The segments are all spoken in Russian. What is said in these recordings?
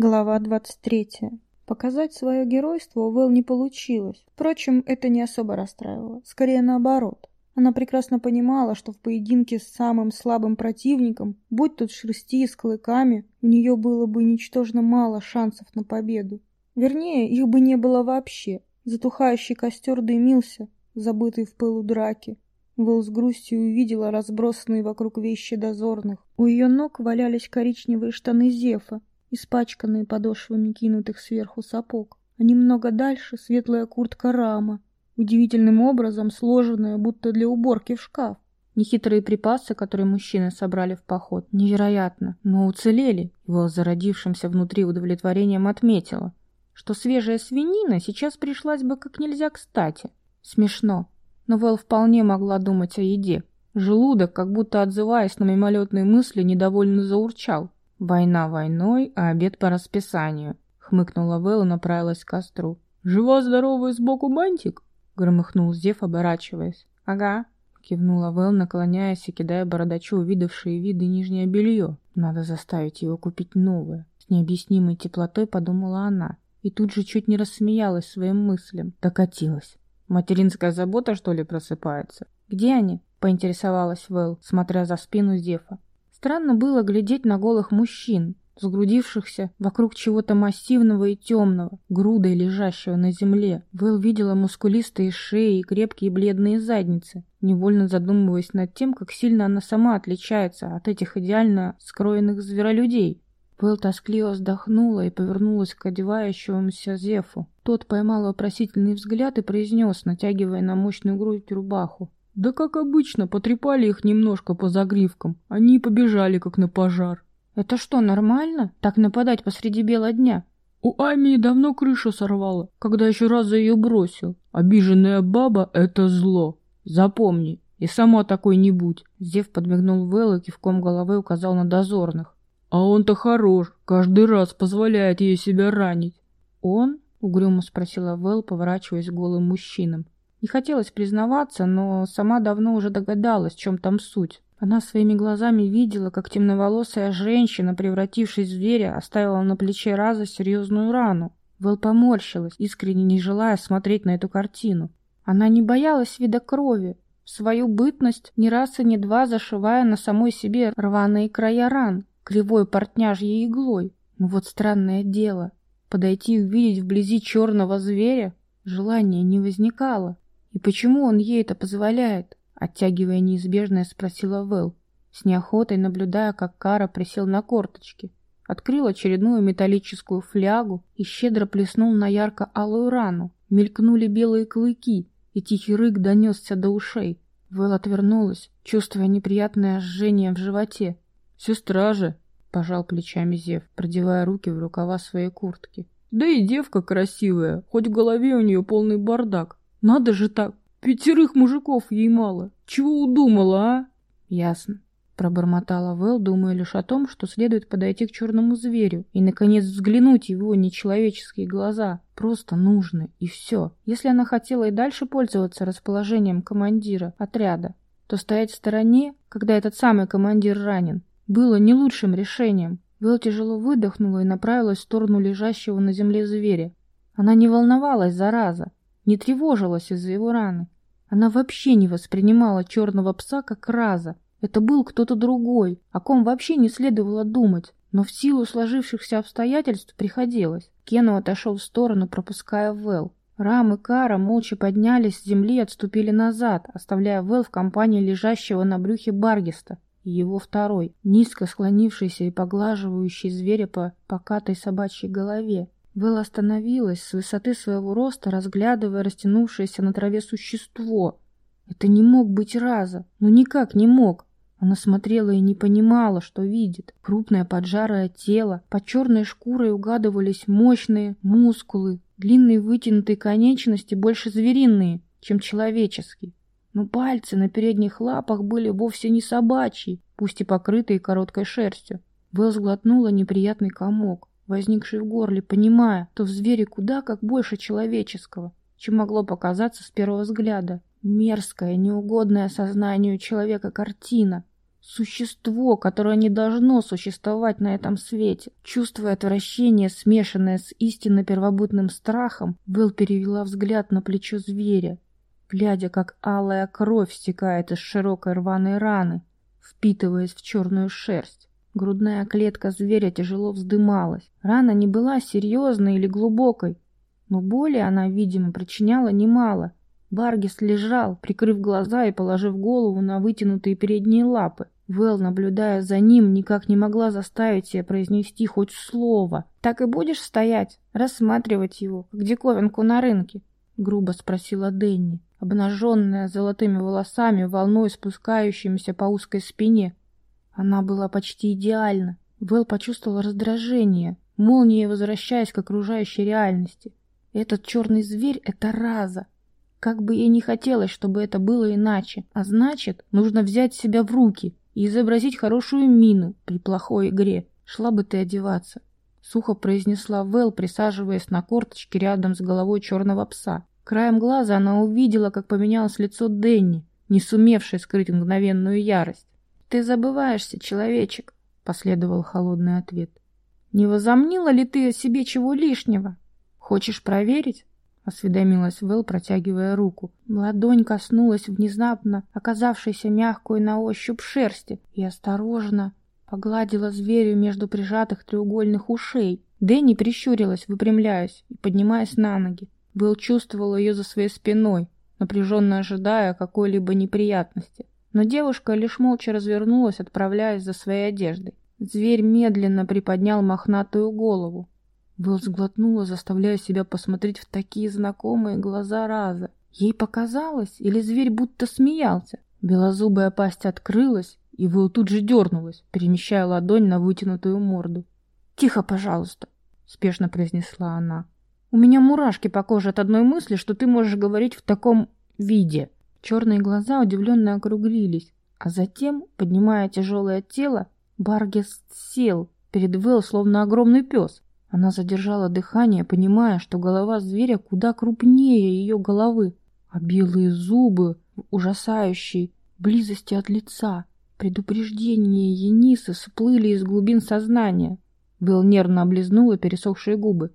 Глава 23. Показать свое геройство у Вэл не получилось. Впрочем, это не особо расстраивало. Скорее наоборот. Она прекрасно понимала, что в поединке с самым слабым противником, будь тут шерсти с клыками, у нее было бы ничтожно мало шансов на победу. Вернее, их бы не было вообще. Затухающий костер дымился, забытый в пылу драки. Вэл с грустью увидела разбросанные вокруг вещи дозорных. У ее ног валялись коричневые штаны Зефа, испачканные подошвами кинутых сверху сапог, а немного дальше светлая куртка рама, удивительным образом сложенная, будто для уборки в шкаф. Нехитрые припасы, которые мужчины собрали в поход, невероятно, но уцелели. Его зародившимся внутри удовлетворением отметила, что свежая свинина сейчас пришлась бы как нельзя кстати. Смешно, но Вэл вполне могла думать о еде. Желудок, как будто отзываясь на мимолетные мысли, недовольно заурчал. «Война войной, а обед по расписанию», — хмыкнула Вэл и направилась к костру. «Жива-здорова сбоку бантик?» — громыхнул Зев, оборачиваясь. «Ага», — кивнула Вэл, наклоняясь и кидая бородачу увидавшие виды нижнее белье. «Надо заставить его купить новое». С необъяснимой теплотой подумала она. И тут же чуть не рассмеялась своим мыслям. Докатилась. Материнская забота, что ли, просыпается? «Где они?» — поинтересовалась Вэл, смотря за спину Зефа. Странно было глядеть на голых мужчин, сгрудившихся вокруг чего-то массивного и темного, грудой лежащего на земле. Вэл видела мускулистые шеи и крепкие бледные задницы, невольно задумываясь над тем, как сильно она сама отличается от этих идеально скроенных зверолюдей. Вэл тоскливо вздохнула и повернулась к одевающемуся Зефу. Тот поймал вопросительный взгляд и произнес, натягивая на мощную грудь рубаху. Да как обычно, потрепали их немножко по загривкам. Они и побежали, как на пожар. Это что, нормально? Так нападать посреди бела дня? У Амии давно крышу сорвало, когда еще раз за ее бросил. Обиженная баба — это зло. Запомни, и сама такой не будь. Зев подмигнул Вэл и кивком головы указал на дозорных. А он-то хорош, каждый раз позволяет ей себя ранить. Он? — угрюмо спросила Вэл, поворачиваясь к голым мужчинам. Не хотелось признаваться, но сама давно уже догадалась, в чем там суть. Она своими глазами видела, как темноволосая женщина, превратившись в зверя, оставила на плече Раза серьезную рану. Вэл поморщилась, искренне не желая смотреть на эту картину. Она не боялась вида крови, свою бытность ни раз и ни два зашивая на самой себе рваные края ран, кривой портняжьей иглой. Но вот странное дело, подойти и увидеть вблизи черного зверя желания не возникало. «И почему он ей это позволяет?» Оттягивая неизбежное, спросила Вэл, с неохотой наблюдая, как Кара присел на корточки. Открыл очередную металлическую флягу и щедро плеснул на ярко-алую рану. Мелькнули белые клыки, и тихий рык донесся до ушей. Вэл отвернулась, чувствуя неприятное жжение в животе. «Сестра же!» — пожал плечами Зев, продевая руки в рукава своей куртки. «Да и девка красивая, хоть в голове у нее полный бардак. Надо же так. Пятерых мужиков ей мало. Чего удумала, а? Ясно. Пробормотала Вэл, думая лишь о том, что следует подойти к черному зверю и, наконец, взглянуть его нечеловеческие глаза. Просто нужно, и все. Если она хотела и дальше пользоваться расположением командира отряда, то стоять в стороне, когда этот самый командир ранен, было не лучшим решением. Вэл тяжело выдохнула и направилась в сторону лежащего на земле зверя. Она не волновалась, зараза не тревожилась из-за его раны. Она вообще не воспринимала черного пса как раза. Это был кто-то другой, о ком вообще не следовало думать. Но в силу сложившихся обстоятельств приходилось. Кену отошел в сторону, пропуская Вэл. Рам и Кара молча поднялись с земли и отступили назад, оставляя Вэл в компании лежащего на брюхе Баргиста и его второй, низко склонившийся и поглаживающий зверя по покатой собачьей голове. Вэл остановилась с высоты своего роста, разглядывая растянувшееся на траве существо. Это не мог быть Раза, ну никак не мог. Она смотрела и не понимала, что видит. Крупное поджарое тело, под черной шкурой угадывались мощные мускулы, длинные вытянутые конечности больше звериные, чем человеческие. Но пальцы на передних лапах были вовсе не собачьи, пусть и покрытые короткой шерстью. Вэл сглотнула неприятный комок возникший в горле, понимая, что в звере куда как больше человеческого, чем могло показаться с первого взгляда. Мерзкая, неугодная сознанию человека картина. Существо, которое не должно существовать на этом свете. Чувствуя отвращение, смешанное с истинно первобытным страхом, Вэл перевела взгляд на плечо зверя, глядя, как алая кровь стекает из широкой рваной раны, впитываясь в черную шерсть. Грудная клетка зверя тяжело вздымалась. Рана не была серьезной или глубокой, но боли она, видимо, причиняла немало. Баргис лежал, прикрыв глаза и положив голову на вытянутые передние лапы. Вэл, наблюдая за ним, никак не могла заставить себя произнести хоть слово. «Так и будешь стоять, рассматривать его, как диковинку на рынке?» — грубо спросила Денни, обнаженная золотыми волосами, волной спускающимися по узкой спине. Она была почти идеальна. Вэл почувствовал раздражение, молнией возвращаясь к окружающей реальности. Этот черный зверь — это Раза. Как бы ей не хотелось, чтобы это было иначе. А значит, нужно взять себя в руки и изобразить хорошую мину при плохой игре. Шла бы ты одеваться. Сухо произнесла Вэл, присаживаясь на корточке рядом с головой черного пса. Краем глаза она увидела, как поменялось лицо Денни, не сумевшей скрыть мгновенную ярость. «Ты забываешься, человечек», — последовал холодный ответ. «Не возомнила ли ты о себе чего лишнего?» «Хочешь проверить?» — осведомилась Вэл, протягивая руку. Ладонь коснулась внезапно оказавшейся мягкой на ощупь шерсти и осторожно погладила зверю между прижатых треугольных ушей. Дэнни прищурилась, выпрямляясь и поднимаясь на ноги. Вэл чувствовал ее за своей спиной, напряженно ожидая какой-либо неприятности. Но девушка лишь молча развернулась, отправляясь за своей одеждой. Зверь медленно приподнял мохнатую голову, Вэл сглотнула, заставляя себя посмотреть в такие знакомые глаза Раза. Ей показалось, или зверь будто смеялся. Белозубая пасть открылась, и Вэл тут же дернулась, перемещая ладонь на вытянутую морду. «Тихо, пожалуйста», — спешно произнесла она. «У меня мурашки по коже от одной мысли, что ты можешь говорить в таком виде». Черные глаза удивленно округлились, а затем, поднимая тяжелое тело, Баргес сел перед Вэл, словно огромный пес. Она задержала дыхание, понимая, что голова зверя куда крупнее ее головы, а белые зубы в ужасающей близости от лица. Предупреждения Енисы всплыли из глубин сознания. Белл нервно облизнула пересохшие губы.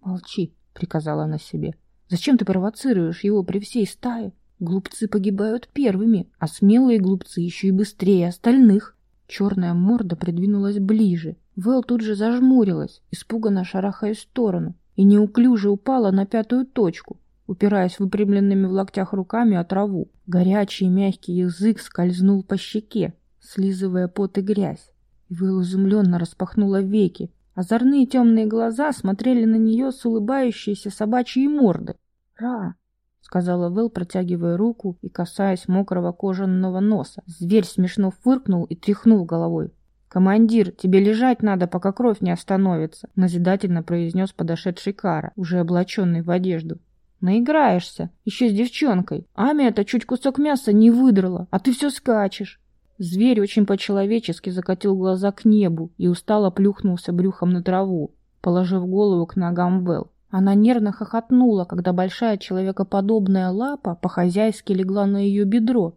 «Молчи», — приказала она себе. «Зачем ты провоцируешь его при всей стае? Глупцы погибают первыми, а смелые глупцы еще и быстрее остальных». Черная морда придвинулась ближе, Вэл тут же зажмурилась, испуганно шарахаясь в сторону, и неуклюже упала на пятую точку, упираясь выпрямленными в локтях руками о траву. Горячий мягкий язык скользнул по щеке, слизывая пот и грязь. Вэл изумленно распахнула веки. Озорные темные глаза смотрели на нее с улыбающейся собачьей морды. «Ра!» — сказала Вэл, протягивая руку и касаясь мокрого кожаного носа. Зверь смешно фыркнул и тряхнул головой. «Командир, тебе лежать надо, пока кровь не остановится», — назидательно произнес подошедший Кара, уже облаченный в одежду. «Наиграешься, еще с девчонкой. Ами это чуть кусок мяса не выдрала, а ты все скачешь». Зверь очень по-человечески закатил глаза к небу и устало плюхнулся брюхом на траву, положив голову к ногам Вэл. Она нервно хохотнула, когда большая человекоподобная лапа по-хозяйски легла на ее бедро.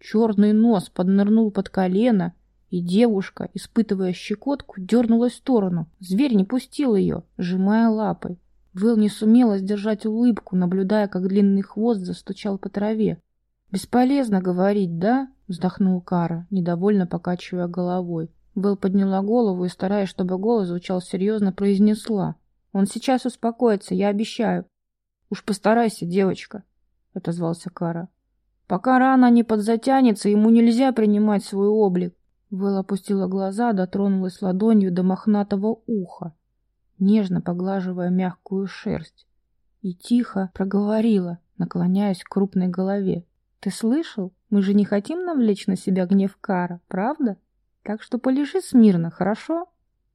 Черный нос поднырнул под колено и девушка, испытывая щекотку, дернулась в сторону. Зверь не пустил ее, сжимая лапой. Вэл не сумела сдержать улыбку, наблюдая, как длинный хвост застучал по траве. «Бесполезно говорить, да?» — вздохнул Кара, недовольно покачивая головой. Вэл подняла голову и, стараясь, чтобы голос звучал серьезно, произнесла. «Он сейчас успокоится, я обещаю». «Уж постарайся, девочка», — отозвался Кара. «Пока рана не подзатянется, ему нельзя принимать свой облик. Вэл опустила глаза, дотронулась ладонью до мохнатого уха, нежно поглаживая мягкую шерсть, и тихо проговорила, наклоняясь к крупной голове. «Ты слышал? Мы же не хотим навлечь на себя гнев Кара, правда? Так что полежи смирно, хорошо?»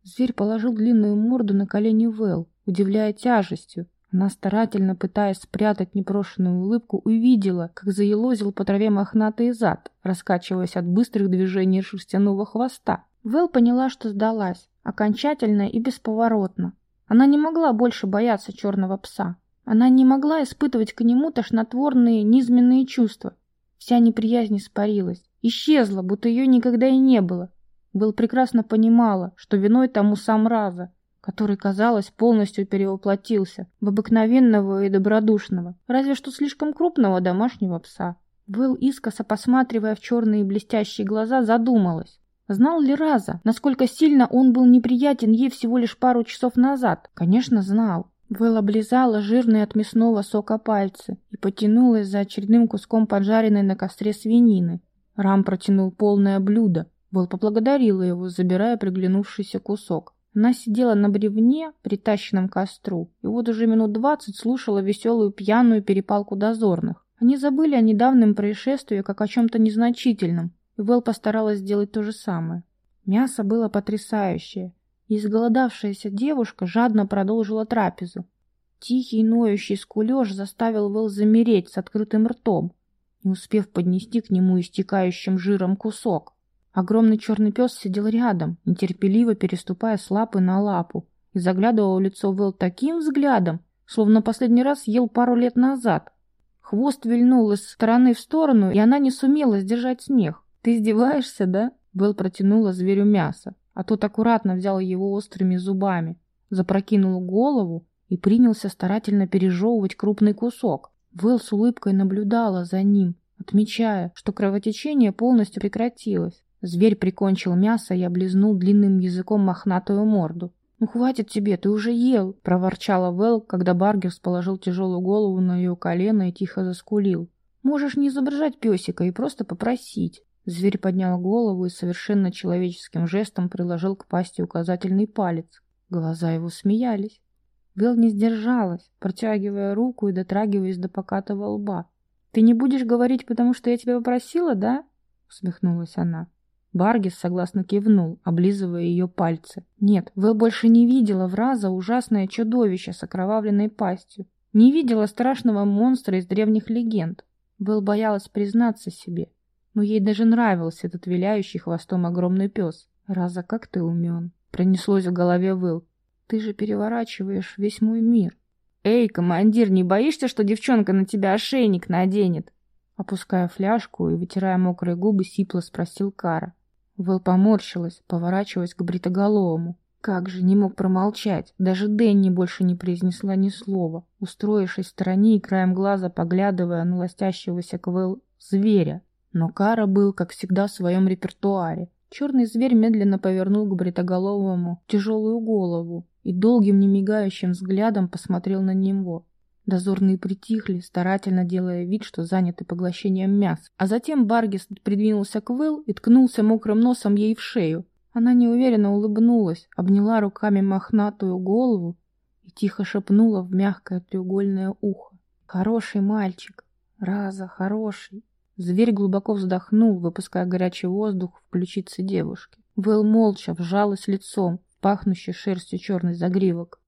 Зверь положил длинную морду на колени Вэл, удивляя тяжестью, она, старательно пытаясь спрятать непрошенную улыбку, увидела, как заелозил по траве мохнатый зад, раскачиваясь от быстрых движений шерстяного хвоста. Вэл поняла, что сдалась, окончательно и бесповоротно. Она не могла больше бояться черного пса. Она не могла испытывать к нему тошнотворные, низменные чувства. Вся неприязнь испарилась, Исчезла, будто ее никогда и не было. Вэл прекрасно понимала, что виной тому сам Раза, который, казалось, полностью перевоплотился в обыкновенного и добродушного, разве что слишком крупного домашнего пса. Вэл, искоса посматривая в черные блестящие глаза, задумалась. Знал ли Раза, насколько сильно он был неприятен ей всего лишь пару часов назад? Конечно, знал. Вэл облизала жирные от мясного сока пальцы и потянулась за очередным куском поджаренной на костре свинины. Рам протянул полное блюдо. Вэл поблагодарила его, забирая приглянувшийся кусок. Она сидела на бревне, притащенном к костру, и вот уже минут двадцать слушала веселую пьяную перепалку дозорных. Они забыли о недавнем происшествии как о чем-то незначительном, и Вэл постаралась сделать то же самое. Мясо было потрясающее, и изголодавшаяся девушка жадно продолжила трапезу. Тихий ноющий скулеж заставил Вэл замереть с открытым ртом, не успев поднести к нему истекающим жиром кусок. Огромный черный пес сидел рядом, нетерпеливо переступая с лапы на лапу, и заглядывал в лицо Вэл таким взглядом, словно последний раз ел пару лет назад. Хвост вильнул из стороны в сторону, и она не сумела сдержать смех. «Ты издеваешься, да?» Белл протянула зверю мясо, а тот аккуратно взял его острыми зубами, запрокинул голову и принялся старательно пережевывать крупный кусок. Вэл с улыбкой наблюдала за ним, отмечая, что кровотечение полностью прекратилось. Зверь прикончил мясо и облизнул длинным языком мохнатую морду. «Ну хватит тебе, ты уже ел!» — проворчала Вэл, когда Баргерс положил тяжелую голову на ее колено и тихо заскулил. «Можешь не изображать песика и просто попросить». Зверь поднял голову и совершенно человеческим жестом приложил к пасти указательный палец. Глаза его смеялись. Вел не сдержалась, протягивая руку и дотрагиваясь до покатого лба. «Ты не будешь говорить, потому что я тебя попросила, да?» — усмехнулась она. Баргис согласно кивнул, облизывая ее пальцы. Нет, Вэл больше не видела в раза ужасное чудовище с окровавленной пастью. Не видела страшного монстра из древних легенд. Вэл боялась признаться себе но ей даже нравился этот виляющий хвостом огромный пес. «Раза, как ты умен!» — пронеслось в голове Выл. «Ты же переворачиваешь весь мой мир!» «Эй, командир, не боишься, что девчонка на тебя ошейник наденет?» Опуская фляжку и вытирая мокрые губы, сипло спросил Кара. Вэл поморщилась, поворачиваясь к бритоголовому. Как же, не мог промолчать. Даже Дэнни больше не произнесла ни слова, устроившись в стороне и краем глаза поглядывая на ластящегося к Вэл зверя. Но Кара был, как всегда, в своем репертуаре. Черный зверь медленно повернул к бритоголовому тяжелую голову и долгим немигающим взглядом посмотрел на него. Дозорные притихли, старательно делая вид, что заняты поглощением мяса. А затем Баргис придвинулся к Вэл и ткнулся мокрым носом ей в шею. Она неуверенно улыбнулась, обняла руками мохнатую голову и тихо шепнула в мягкое треугольное ухо. «Хороший мальчик! Раза, хороший!» Зверь глубоко вздохнул, выпуская горячий воздух в ключицы девушки. Вэл молча вжалась лицом, пахнущий шерстью черный загривок.